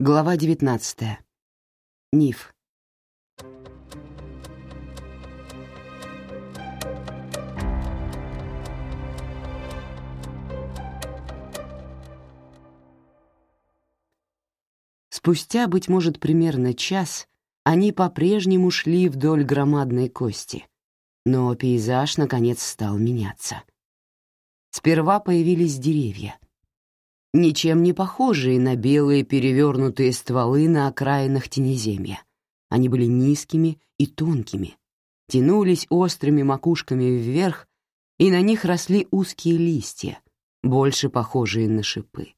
Глава 19. Ниф. Спустя, быть может, примерно час, они по-прежнему шли вдоль громадной кости, но пейзаж, наконец, стал меняться. Сперва появились деревья, ничем не похожие на белые перевернутые стволы на окраинах тенеземья. Они были низкими и тонкими, тянулись острыми макушками вверх, и на них росли узкие листья, больше похожие на шипы.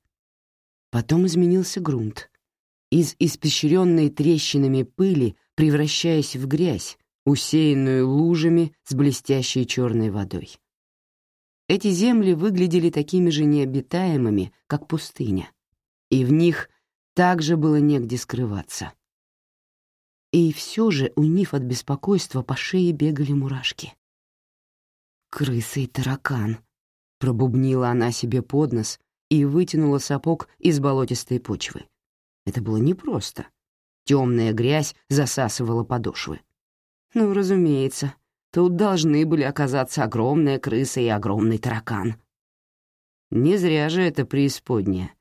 Потом изменился грунт. Из испещренной трещинами пыли, превращаясь в грязь, усеянную лужами с блестящей черной водой. Эти земли выглядели такими же необитаемыми, как пустыня, и в них также было негде скрываться. И все же у Ниф от беспокойства по шее бегали мурашки. «Крыса и таракан», — пробубнила она себе под нос и вытянула сапог из болотистой почвы. Это было непросто. Темная грязь засасывала подошвы. Ну, разумеется, Тут должны были оказаться огромная крыса и огромный таракан. Не зря же это преисподняя.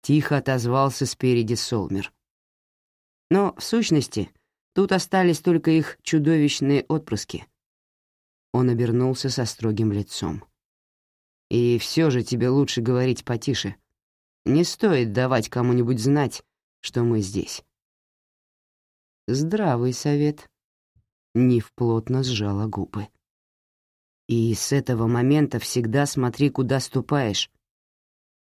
Тихо отозвался спереди Солмер. Но, в сущности, тут остались только их чудовищные отпрыски. Он обернулся со строгим лицом. И все же тебе лучше говорить потише. Не стоит давать кому-нибудь знать, что мы здесь. Здравый совет, Нив плотно сжала губы. «И с этого момента всегда смотри, куда ступаешь».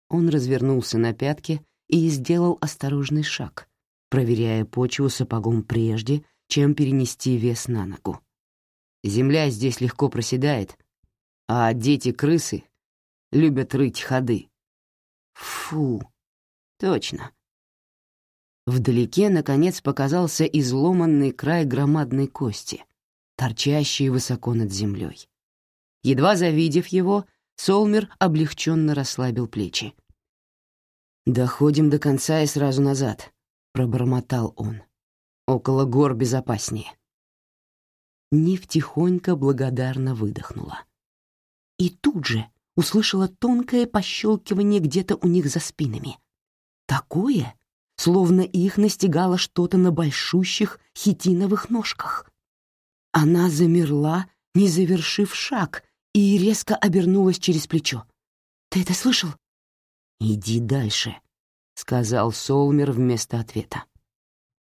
Он развернулся на пятки и сделал осторожный шаг, проверяя почву сапогом прежде, чем перенести вес на ногу. Земля здесь легко проседает, а дети-крысы любят рыть ходы. Фу, точно. Вдалеке, наконец, показался изломанный край громадной кости, торчащий высоко над землей. Едва завидев его, Солмер облегченно расслабил плечи. «Доходим до конца и сразу назад», — пробормотал он. «Около гор безопаснее». Нив тихонько благодарно выдохнула. И тут же услышала тонкое пощелкивание где-то у них за спинами. Такое, словно их настигало что-то на большущих хитиновых ножках. Она замерла, не завершив шаг, и резко обернулась через плечо. «Ты это слышал?» «Иди дальше», — сказал Солмер вместо ответа.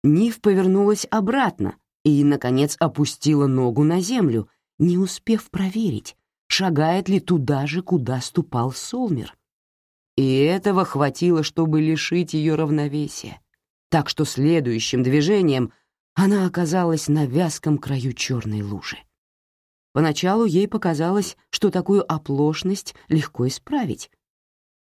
Нив повернулась обратно и, наконец, опустила ногу на землю, не успев проверить, шагает ли туда же, куда ступал Солмер. И этого хватило, чтобы лишить ее равновесия. Так что следующим движением она оказалась на вязком краю черной лужи. Поначалу ей показалось, что такую оплошность легко исправить.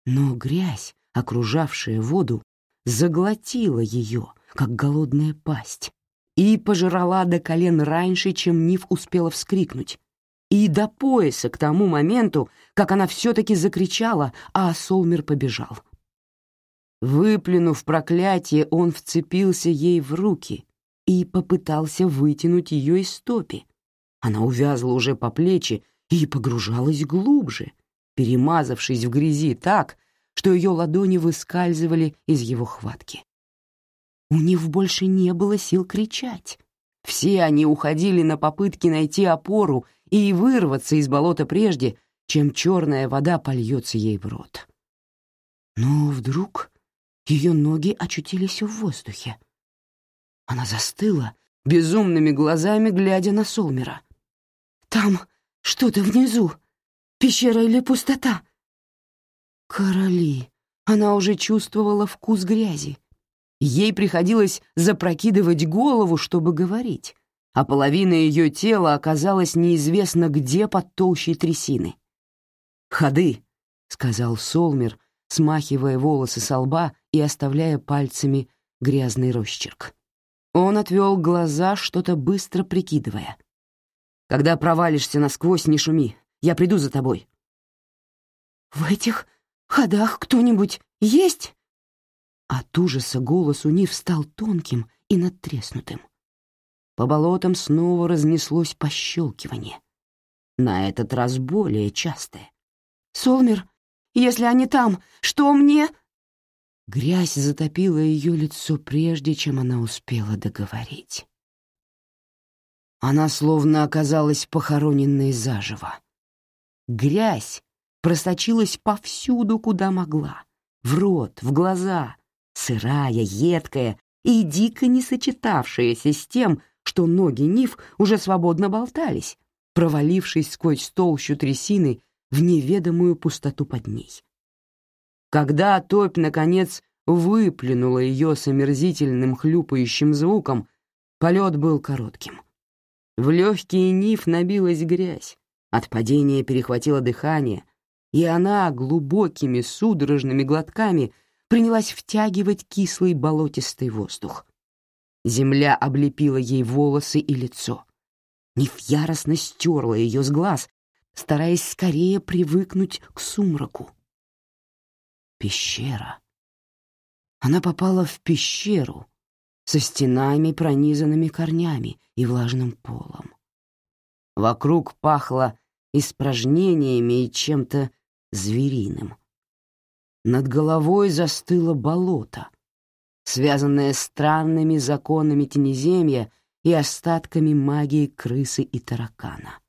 Но грязь, окружавшая воду, заглотила ее, как голодная пасть, и пожрала до колен раньше, чем Нив успела вскрикнуть, и до пояса к тому моменту, как она все-таки закричала, а Солмер побежал. Выплюнув проклятие, он вцепился ей в руки и попытался вытянуть ее из стопи. Она увязла уже по плечи и погружалась глубже, перемазавшись в грязи так, что ее ладони выскальзывали из его хватки. У них больше не было сил кричать. Все они уходили на попытки найти опору и вырваться из болота прежде, чем черная вода польется ей в рот. Но вдруг ее ноги очутились в воздухе. Она застыла, безумными глазами глядя на Солмера. «Там что-то внизу, пещера или пустота?» «Короли!» Она уже чувствовала вкус грязи. Ей приходилось запрокидывать голову, чтобы говорить а половина ее тела оказалась неизвестно где под толщей трясины. «Ходы», — сказал Солмер, смахивая волосы со лба и оставляя пальцами грязный росчерк. Он отвел глаза, что-то быстро прикидывая. «Когда провалишься насквозь, не шуми, я приду за тобой». «В этих ходах кто-нибудь есть?» От ужаса голос у Нив стал тонким и надтреснутым. По болотам снова разнеслось пощелкивание. На этот раз более частое. «Солмер, если они там, что мне...» Грязь затопила ее лицо, прежде чем она успела договорить. Она словно оказалась похороненной заживо. Грязь просочилась повсюду, куда могла. В рот, в глаза, сырая, едкая и дико не сочетавшаяся с тем, что ноги Нив уже свободно болтались, провалившись сквозь толщу трясины в неведомую пустоту под ней. Когда топь, наконец, выплюнула ее с омерзительным хлюпающим звуком, полет был коротким. В легкие ниф набилась грязь, от падения перехватило дыхание, и она глубокими судорожными глотками принялась втягивать кислый болотистый воздух. Земля облепила ей волосы и лицо. Ниф яростно стерла ее с глаз, стараясь скорее привыкнуть к сумраку пещера. Она попала в пещеру со стенами, пронизанными корнями и влажным полом. Вокруг пахло испражнениями и чем-то звериным. Над головой застыло болото, связанное странными законами тенеземья и остатками магии крысы и таракана.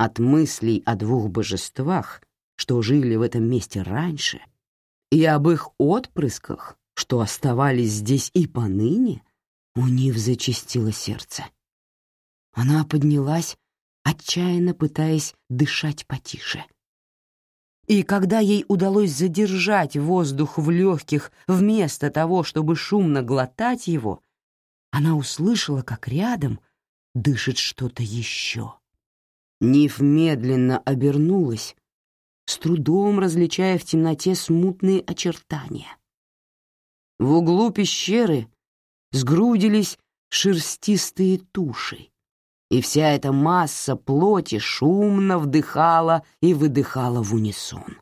От мыслей о двух божествах что жили в этом месте раньше, и об их отпрысках, что оставались здесь и поныне, у Нив зачастило сердце. Она поднялась, отчаянно пытаясь дышать потише. И когда ей удалось задержать воздух в легких вместо того, чтобы шумно глотать его, она услышала, как рядом дышит что-то еще. Ниф медленно обернулась с трудом различая в темноте смутные очертания. В углу пещеры сгрудились шерстистые туши, и вся эта масса плоти шумно вдыхала и выдыхала в унисон.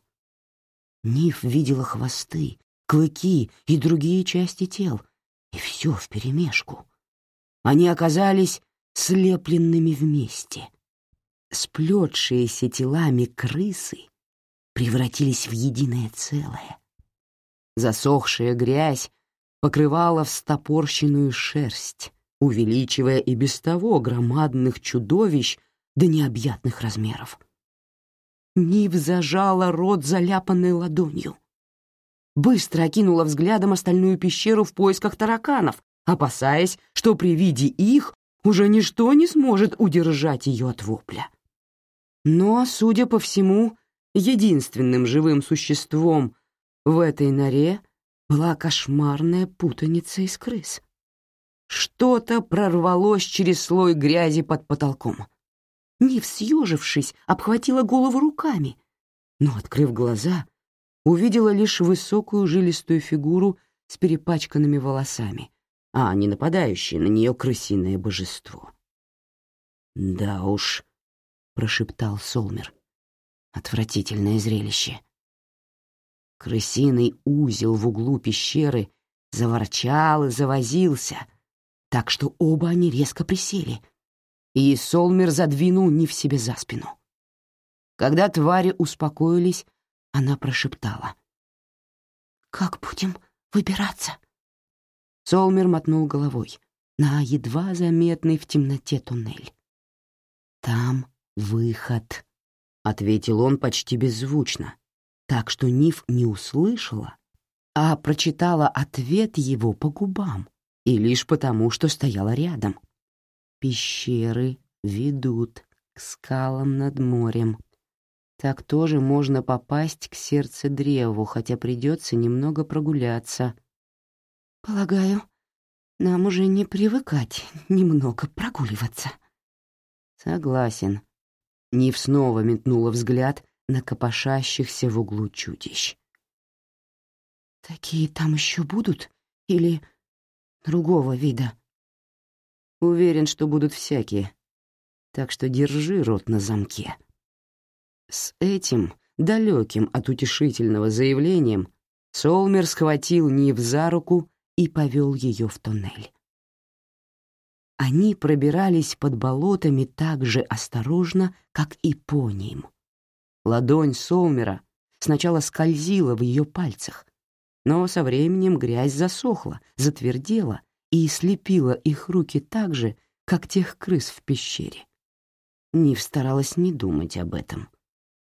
Ниф видела хвосты, клыки и другие части тел, и все вперемешку. Они оказались слепленными вместе. Сплетшиеся телами крысы превратились в единое целое. Засохшая грязь покрывала встопорщенную шерсть, увеличивая и без того громадных чудовищ до необъятных размеров. Нив зажала рот заляпанной ладонью. Быстро окинула взглядом остальную пещеру в поисках тараканов, опасаясь, что при виде их уже ничто не сможет удержать ее от вопля. Но, судя по всему, единственным живым существом в этой норе была кошмарная путаница из крыс. Что-то прорвалось через слой грязи под потолком. Нив, съежившись, обхватила голову руками, но, открыв глаза, увидела лишь высокую жилистую фигуру с перепачканными волосами, а не нападающее на нее крысиное божество. «Да уж», — прошептал Солмер, Отвратительное зрелище. Крысиный узел в углу пещеры заворчал и завозился, так что оба они резко присели, и Солмер задвинул не в себе за спину. Когда твари успокоились, она прошептала. «Как будем выбираться?» Солмер мотнул головой на едва заметный в темноте туннель. «Там выход», ответил он почти беззвучно, так что Ниф не услышала, а прочитала ответ его по губам, и лишь потому, что стояла рядом. Пещеры ведут к скалам над морем. Так тоже можно попасть к сердцу древу, хотя придется немного прогуляться. Полагаю, нам уже не привыкать немного прогуливаться. Согласен, Нив снова метнула взгляд на копошащихся в углу чудищ. «Такие там еще будут? Или другого вида?» «Уверен, что будут всякие. Так что держи рот на замке». С этим, далеким от утешительного заявлением, Солмер схватил Нив за руку и повел ее в туннель. Они пробирались под болотами так же осторожно, как и по ним. Ладонь Солмера сначала скользила в ее пальцах, но со временем грязь засохла, затвердела и слепила их руки так же, как тех крыс в пещере. Нив старалась не думать об этом.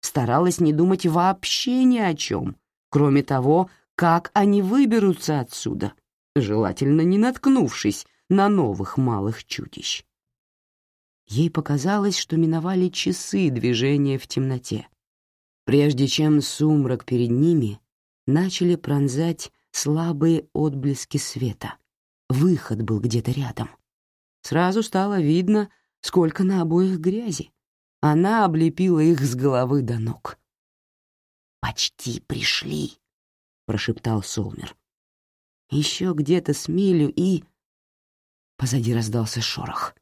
Старалась не думать вообще ни о чем, кроме того, как они выберутся отсюда, желательно не наткнувшись на новых малых чудищ. Ей показалось, что миновали часы движения в темноте, прежде чем сумрак перед ними начали пронзать слабые отблески света. Выход был где-то рядом. Сразу стало видно, сколько на обоих грязи. Она облепила их с головы до ног. «Почти пришли», — прошептал Солмер. «Еще где-то с милю и...» Позади раздался шорох.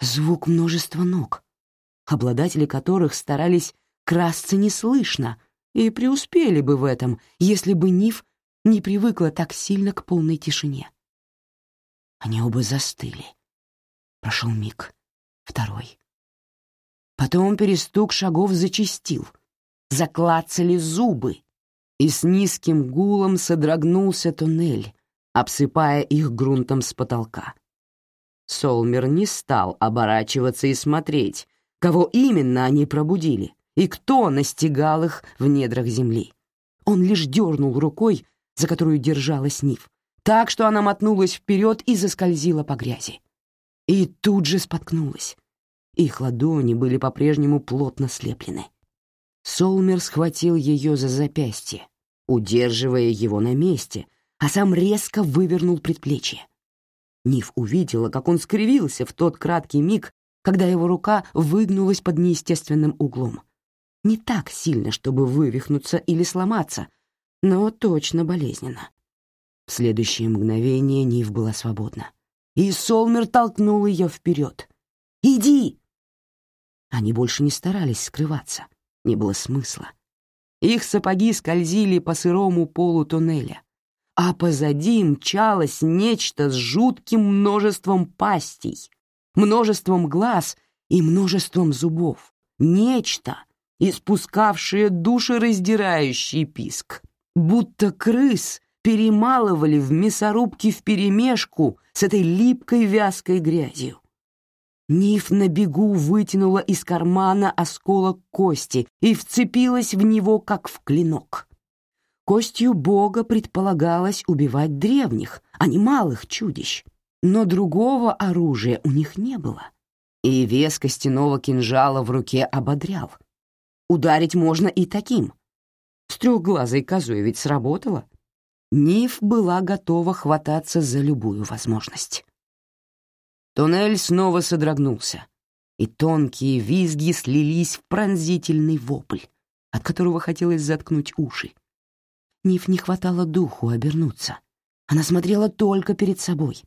Звук множества ног, обладатели которых старались красться неслышно и преуспели бы в этом, если бы Ниф не привыкла так сильно к полной тишине. Они оба застыли. Прошел миг, второй. Потом перестук шагов зачастил. Заклацали зубы, и с низким гулом содрогнулся туннель, обсыпая их грунтом с потолка. Солмер не стал оборачиваться и смотреть, кого именно они пробудили и кто настигал их в недрах земли. Он лишь дернул рукой, за которую держалась Нив, так что она мотнулась вперед и заскользила по грязи. И тут же споткнулась. Их ладони были по-прежнему плотно слеплены. Солмер схватил ее за запястье, удерживая его на месте — а сам резко вывернул предплечье. Ниф увидела, как он скривился в тот краткий миг, когда его рука выгнулась под неестественным углом. Не так сильно, чтобы вывихнуться или сломаться, но точно болезненно. В следующее мгновение Ниф была свободна, и Солмер толкнул ее вперед. «Иди!» Они больше не старались скрываться, не было смысла. Их сапоги скользили по сырому полу туннеля, а позади мчалось нечто с жутким множеством пастей, множеством глаз и множеством зубов. Нечто, испускавшее душераздирающий писк, будто крыс перемалывали в мясорубке вперемешку с этой липкой вязкой грязью. Ниф на бегу вытянула из кармана осколок кости и вцепилась в него, как в клинок. Костью бога предполагалось убивать древних, а не малых чудищ. Но другого оружия у них не было. И вес костяного кинжала в руке ободрял. Ударить можно и таким. С трехглазой козой ведь сработало. Ниф была готова хвататься за любую возможность. Туннель снова содрогнулся, и тонкие визги слились в пронзительный вопль, от которого хотелось заткнуть уши. Ниф не хватало духу обернуться. Она смотрела только перед собой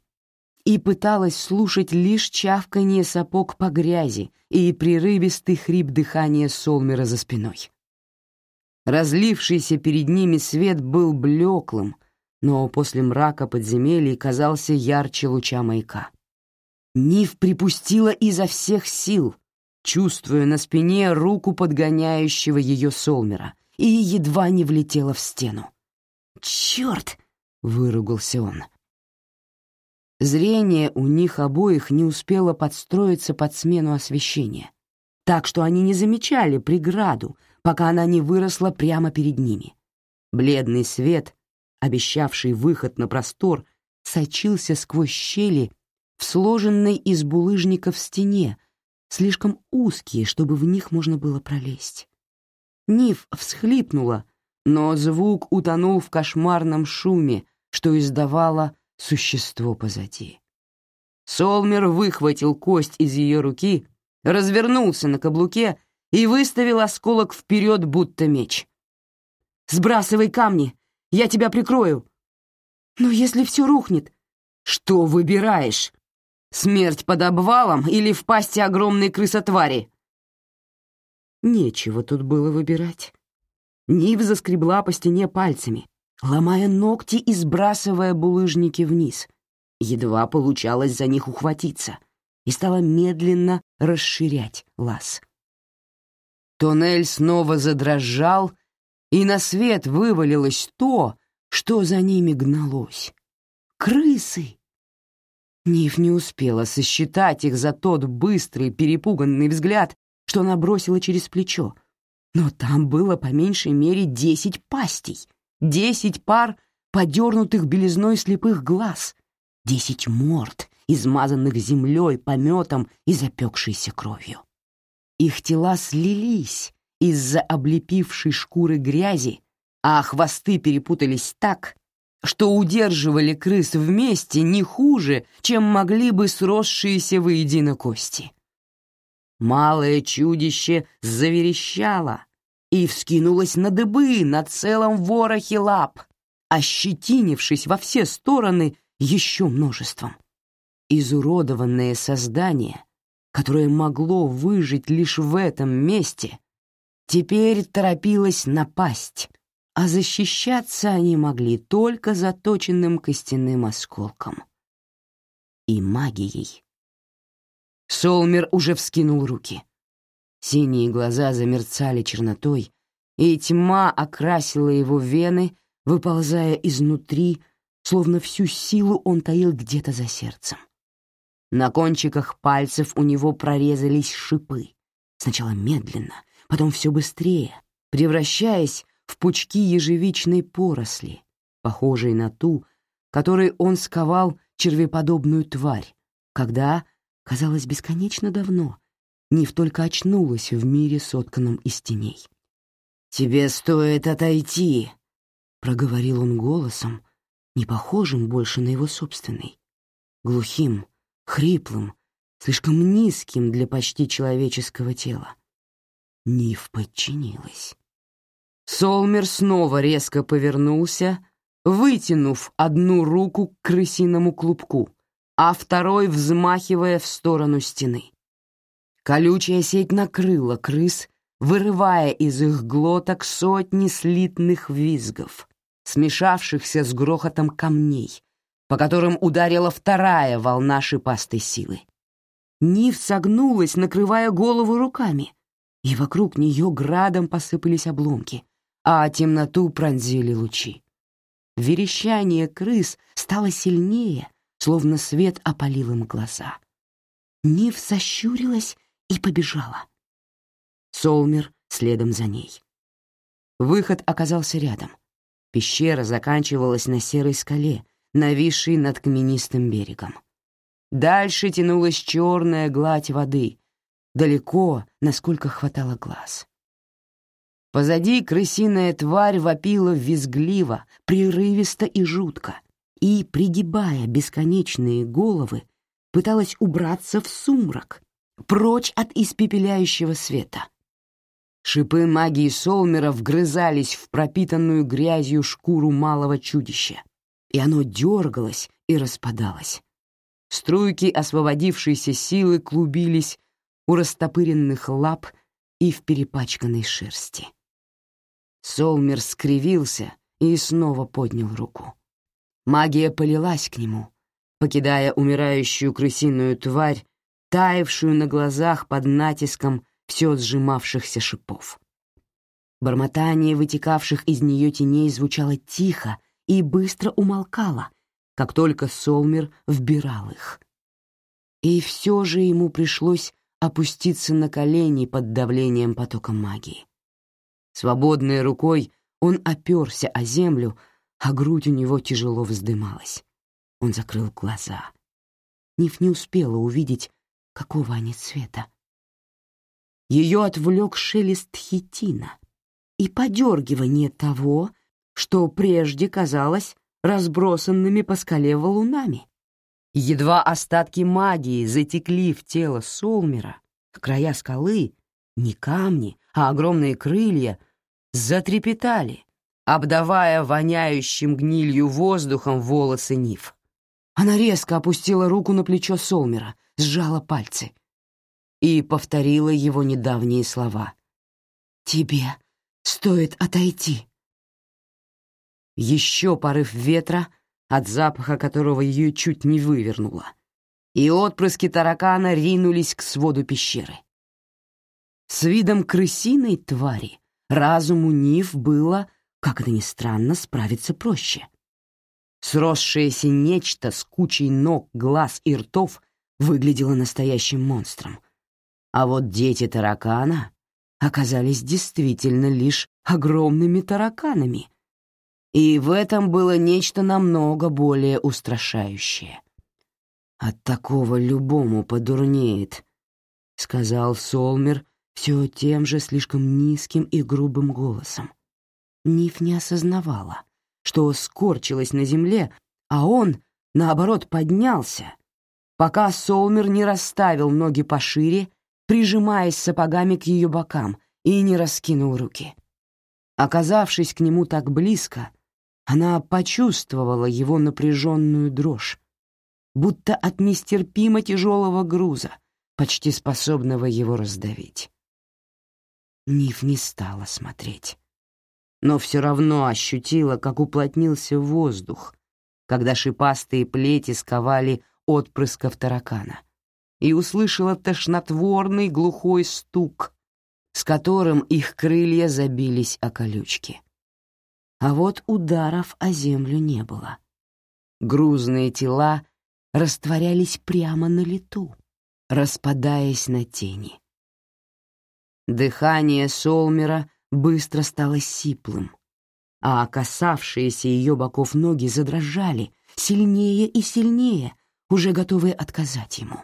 и пыталась слушать лишь чавканье сапог по грязи и прерывистый хрип дыхания Солмера за спиной. Разлившийся перед ними свет был блеклым, но после мрака подземелья казался ярче луча маяка. Ниф припустила изо всех сил, чувствуя на спине руку подгоняющего ее Солмера, и едва не влетела в стену. «Черт!» — выругался он. Зрение у них обоих не успело подстроиться под смену освещения, так что они не замечали преграду, пока она не выросла прямо перед ними. Бледный свет, обещавший выход на простор, сочился сквозь щели в сложенной из булыжников стене, слишком узкие, чтобы в них можно было пролезть. Ниф всхлипнула, но звук утонул в кошмарном шуме, что издавало существо позади. Солмер выхватил кость из ее руки, развернулся на каблуке и выставил осколок вперед, будто меч. «Сбрасывай камни, я тебя прикрою!» «Но если все рухнет...» «Что выбираешь? Смерть под обвалом или в пасти огромной крысотвари?» Нечего тут было выбирать. Нив заскребла по стене пальцами, ломая ногти и сбрасывая булыжники вниз. Едва получалось за них ухватиться, и стала медленно расширять лаз. Туннель снова задрожал, и на свет вывалилось то, что за ними гналось. Крысы! Ниф не успела сосчитать их за тот быстрый, перепуганный взгляд, что она бросила через плечо. Но там было по меньшей мере десять пастей, десять пар подернутых белизной слепых глаз, десять морд, измазанных землей, пометом и запекшейся кровью. Их тела слились из-за облепившей шкуры грязи, а хвосты перепутались так, что удерживали крыс вместе не хуже, чем могли бы сросшиеся воедино кости. Малое чудище заверещало и вскинулось на дыбы на целом ворохе лап, ощетинившись во все стороны еще множеством. Изуродованное создание, которое могло выжить лишь в этом месте, теперь торопилось напасть, а защищаться они могли только заточенным костяным осколком. И магией. Солмер уже вскинул руки. Синие глаза замерцали чернотой, и тьма окрасила его вены, выползая изнутри, словно всю силу он таил где-то за сердцем. На кончиках пальцев у него прорезались шипы. Сначала медленно, потом все быстрее, превращаясь в пучки ежевичной поросли, похожей на ту, которой он сковал червеподобную тварь, когда, казалось, бесконечно давно, Нив только очнулась в мире, сотканном из теней. «Тебе стоит отойти», — проговорил он голосом, не похожим больше на его собственный, глухим, хриплым, слишком низким для почти человеческого тела. Нив подчинилась. Солмер снова резко повернулся, вытянув одну руку к крысиному клубку, а второй взмахивая в сторону стены. Колючая сеть накрыла крыс, вырывая из их глоток сотни слитных визгов, смешавшихся с грохотом камней, по которым ударила вторая волна шипастой силы. Нив согнулась, накрывая голову руками, и вокруг нее градом посыпались обломки, а темноту пронзили лучи. Верещание крыс стало сильнее, словно свет опалил им глаза. Нив сощурилась и побежала. Солмер следом за ней. Выход оказался рядом. Пещера заканчивалась на серой скале, нависшей над каменистым берегом. Дальше тянулась черная гладь воды, далеко, насколько хватало глаз. Позади крысиная тварь вопила визгливо, прерывисто и жутко, и, пригибая бесконечные головы, пыталась убраться в сумрак, прочь от испепеляющего света. Шипы магии Солмера вгрызались в пропитанную грязью шкуру малого чудища, и оно дергалось и распадалось. Струйки освободившейся силы клубились у растопыренных лап и в перепачканной шерсти. Солмер скривился и снова поднял руку. Магия полилась к нему, покидая умирающую крысиную тварь, таявшую на глазах под натиском все сжимавшихся шипов. Бормотание вытекавших из нее теней звучало тихо и быстро умолкало, как только Солмер вбирал их. И все же ему пришлось опуститься на колени под давлением потока магии. Свободной рукой он оперся о землю, а грудь у него тяжело вздымалась. Он закрыл глаза. Ниф не успела увидеть, какого они цвета. Ее отвлек шелест хитина и подергивание того, что прежде казалось разбросанными по скале валунами. Едва остатки магии затекли в тело Солмера, края скалы, не камни, а огромные крылья затрепетали, обдавая воняющим гнилью воздухом волосы Ниф. Она резко опустила руку на плечо Солмера, сжала пальцы и повторила его недавние слова. «Тебе стоит отойти». Еще порыв ветра, от запаха которого ее чуть не вывернуло, и отпрыски таракана ринулись к своду пещеры. С видом крысиной твари разуму Нив было, как это ни странно, справиться проще. Сросшееся нечто с кучей ног, глаз и ртов выглядело настоящим монстром. А вот дети таракана оказались действительно лишь огромными тараканами. И в этом было нечто намного более устрашающее. «От такого любому подурнеет», — сказал Солмер все тем же слишком низким и грубым голосом. Ниф не осознавала, что скорчилась на земле, а он, наоборот, поднялся, пока Солмер не расставил ноги пошире прижимаясь сапогами к ее бокам, и не раскинул руки. Оказавшись к нему так близко, она почувствовала его напряженную дрожь, будто от нестерпимо тяжелого груза, почти способного его раздавить. Ниф не стала смотреть, но все равно ощутила, как уплотнился воздух, когда шипастые плети сковали отпрысков таракана — и услышала тошнотворный глухой стук, с которым их крылья забились о колючки. А вот ударов о землю не было. Грузные тела растворялись прямо на лету, распадаясь на тени. Дыхание Солмера быстро стало сиплым, а касавшиеся ее боков ноги задрожали сильнее и сильнее, уже готовые отказать ему.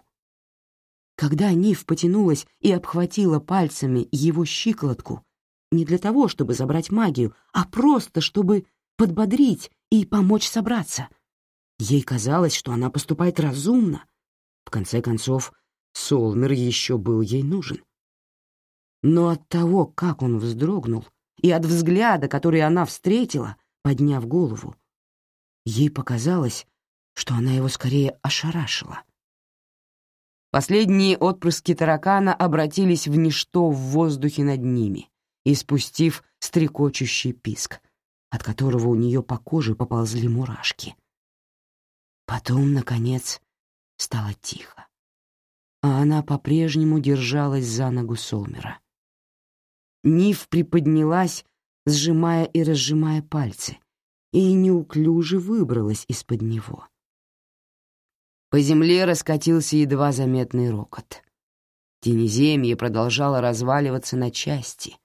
Когда Нив потянулась и обхватила пальцами его щиколотку, не для того, чтобы забрать магию, а просто чтобы подбодрить и помочь собраться. Ей казалось, что она поступает разумно. В конце концов, Солмер еще был ей нужен. Но от того, как он вздрогнул, и от взгляда, который она встретила, подняв голову, ей показалось, что она его скорее ошарашила. Последние отпрыски таракана обратились в ничто в воздухе над ними, испустив стрекочущий писк, от которого у нее по коже поползли мурашки. Потом, наконец, стало тихо, а она по-прежнему держалась за ногу Солмера. Нив приподнялась, сжимая и разжимая пальцы, и неуклюже выбралась из-под него. По земле раскатился едва заметный рокот. Тенеземье продолжало разваливаться на части,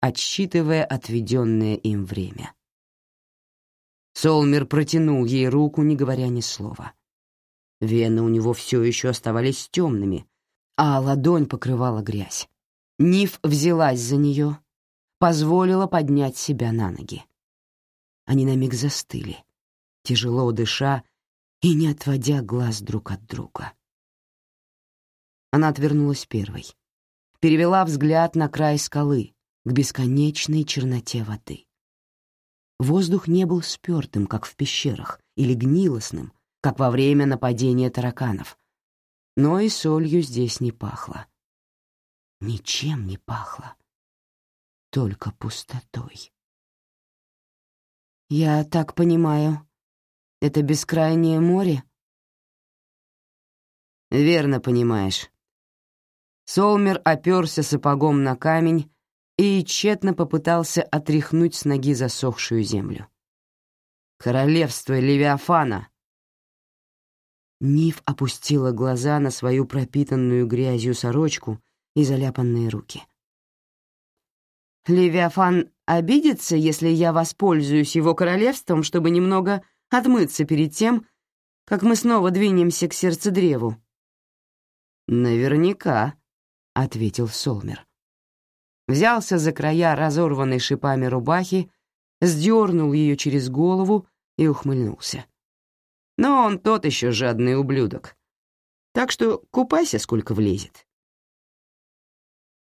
отсчитывая отведенное им время. Солмер протянул ей руку, не говоря ни слова. Вены у него все еще оставались темными, а ладонь покрывала грязь. Ниф взялась за нее, позволила поднять себя на ноги. Они на миг застыли, тяжело дыша и не отводя глаз друг от друга. Она отвернулась первой, перевела взгляд на край скалы, к бесконечной черноте воды. Воздух не был спёртым, как в пещерах, или гнилостным, как во время нападения тараканов, но и солью здесь не пахло. Ничем не пахло, только пустотой. «Я так понимаю, это бескрайнее море? Верно понимаешь. Солмер оперся сапогом на камень и тщетно попытался отряхнуть с ноги засохшую землю. Королевство Левиафана. Ниф опустила глаза на свою пропитанную грязью сорочку и заляпанные руки. Левиафан обидится, если я воспользуюсь его королевством, чтобы немного отмыться перед тем, как мы снова двинемся к сердцедреву». «Наверняка», — ответил Солмер. Взялся за края разорванной шипами рубахи, сдернул ее через голову и ухмыльнулся. Но он тот еще жадный ублюдок. Так что купайся, сколько влезет.